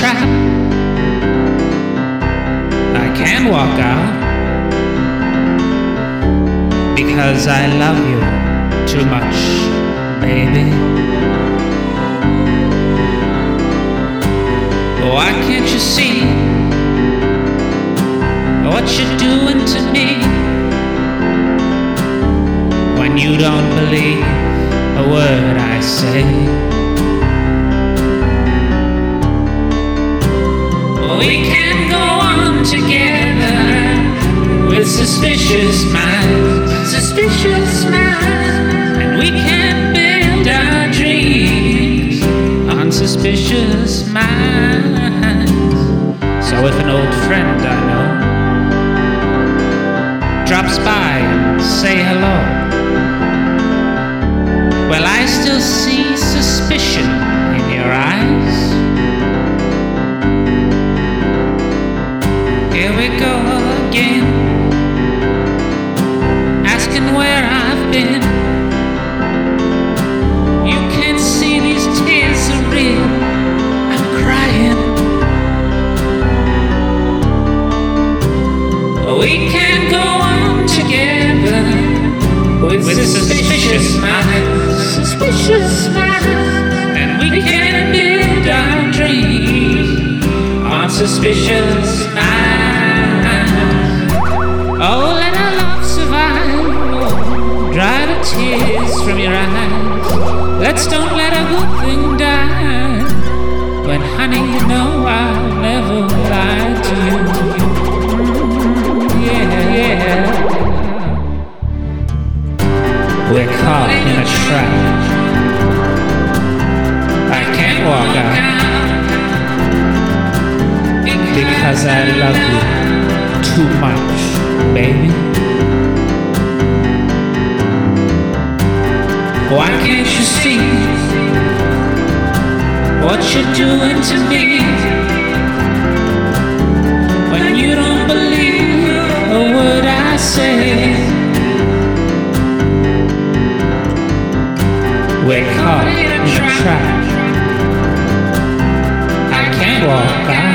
trap. I can't walk out because I love you too much, baby. Why can't you see what you're doing to me when you don't believe a word I say? We can go on together with suspicious minds, suspicious minds, and we can build our dreams on suspicious minds. So if an old friend I know drops by and say hello, well I still see go again, asking where I've been. You can't see these tears are real. I'm crying. We can go on together with, suspicious minds, suspicious minds, and we can build our dreams on suspicious minds. Tears from your eyes. Let's don't let a good thing die. But honey, you know I'll never lie to you. Mm, Yeah, yeah. We're caught in a trap. I can't walk out because I love you too much, baby. Why can't you see what you're doing to me? When you don't believe a word I say, we're caught in a trap. I can't walk by.